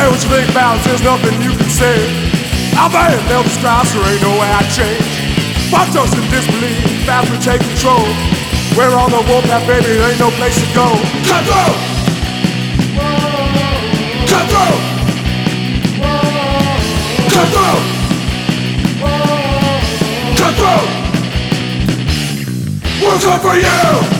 Say what you think about it, there's nothing you can say. I bet Elvis Chrysler ain't no way I change. Watch us in disbelief as we take control. We're on the warpath, baby, there ain't no place to go. Cut through! Cut through! Cut through! Cut through! We're good for you!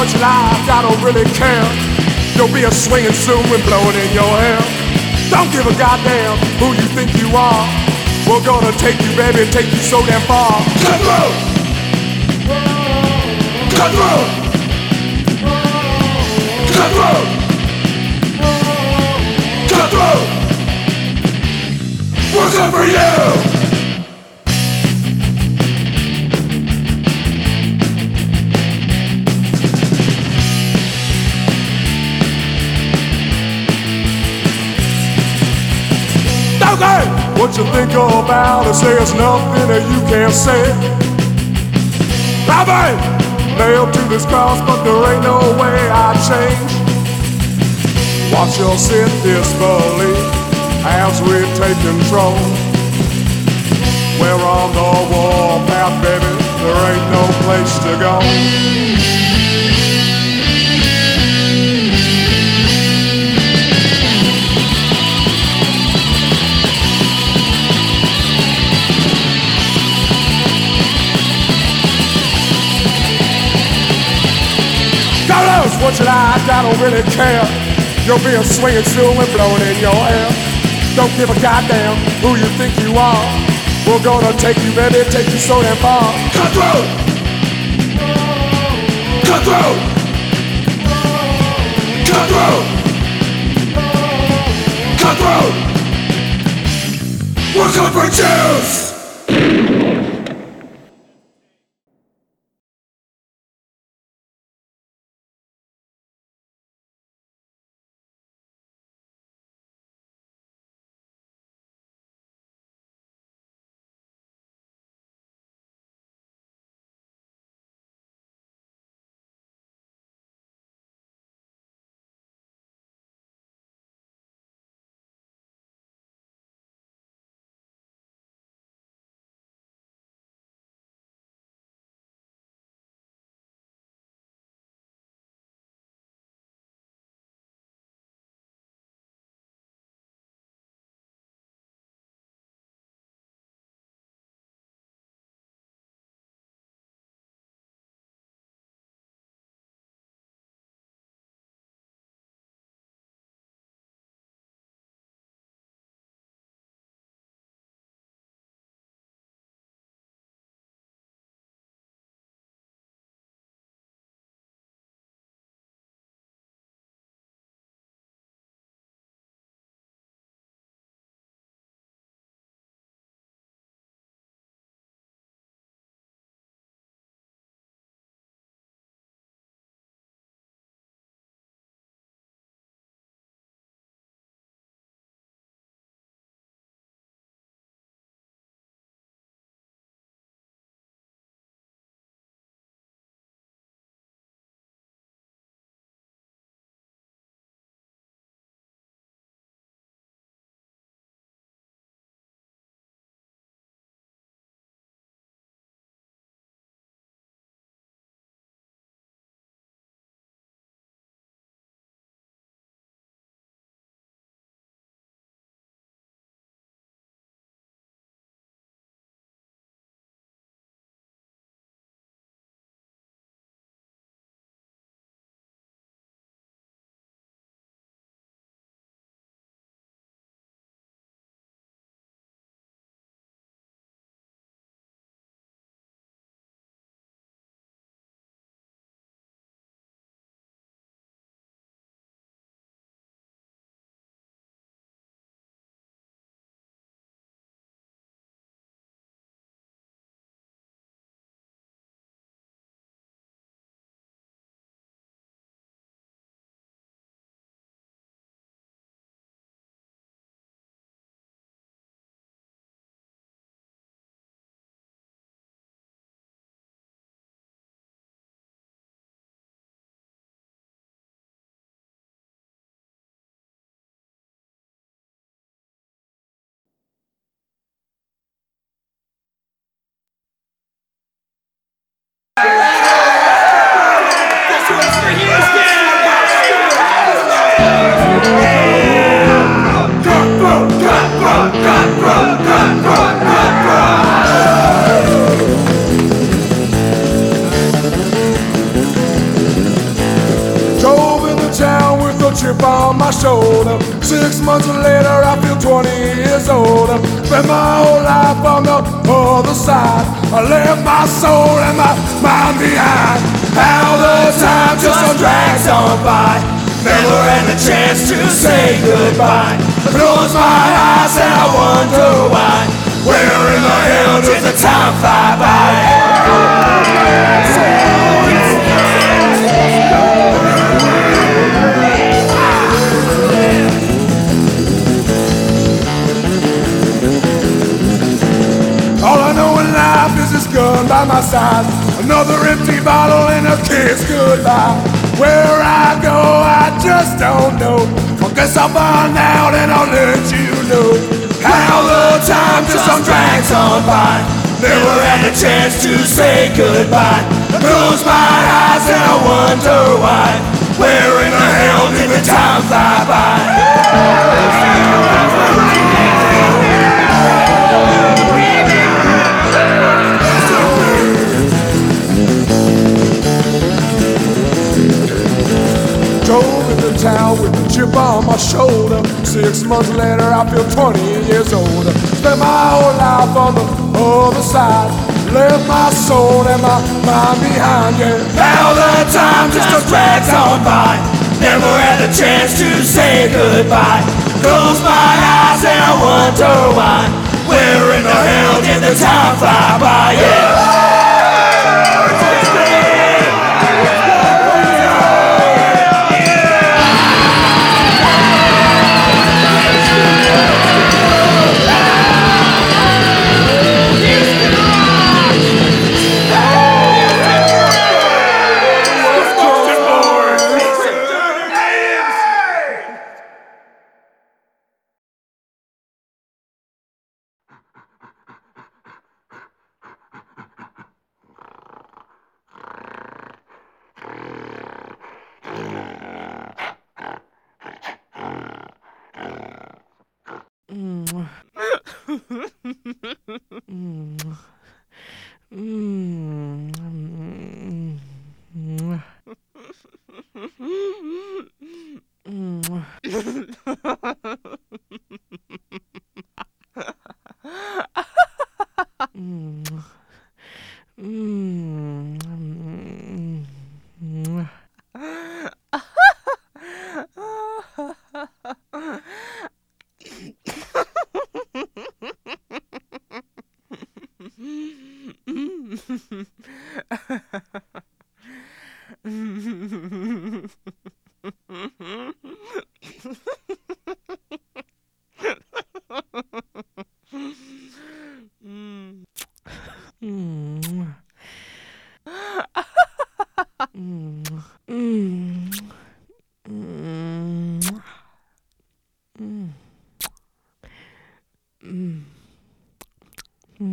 You like, I don't really care. You'll be a swinging soon and blowing in your hair. Don't give a goddamn who you think you are. We're gonna take you, baby, take you so damn far. Cut through! Cut through! Cut through! Cut through! We're good for you! What you think about it? Say it's nothing that you can't say. Been nailed to this cross, but there ain't no way I change. Watch us in disbelief as we take control. We're on the warpath, baby. There ain't no place to go. What you like, I don't really care. You'll be a swinging soon and blowing in your hair. Don't give a goddamn who you think you are. We're gonna take you, baby, take you so damn far. Cut through! Cut through! Cut through! Cut through! We're good for Jews! Spent my whole life on the other side. I left my soul and my mind behind. How the time just drags on by. Never had a chance to say goodbye. Close my eyes and I wonder why. Where in the hell did the time fly by my side. Another empty bottle and a kiss goodbye. Where I go, I just don't know. I guess I'll find out and I'll let you know. How the time just some drags on by. Never had a chance to say goodbye. Close my eyes and I wonder why. Where in the hell did the time fly by? My shoulder. Six months later, I feel 20 years older. Spent my whole life on the other side. Left my soul and my mind behind. Yeah, now the time just drags on by. Never had a chance to say goodbye. Close my eyes and I wonder why. Where in the hell did the time fly by? Yeah. 음. 음. 음. 음. 음. 음.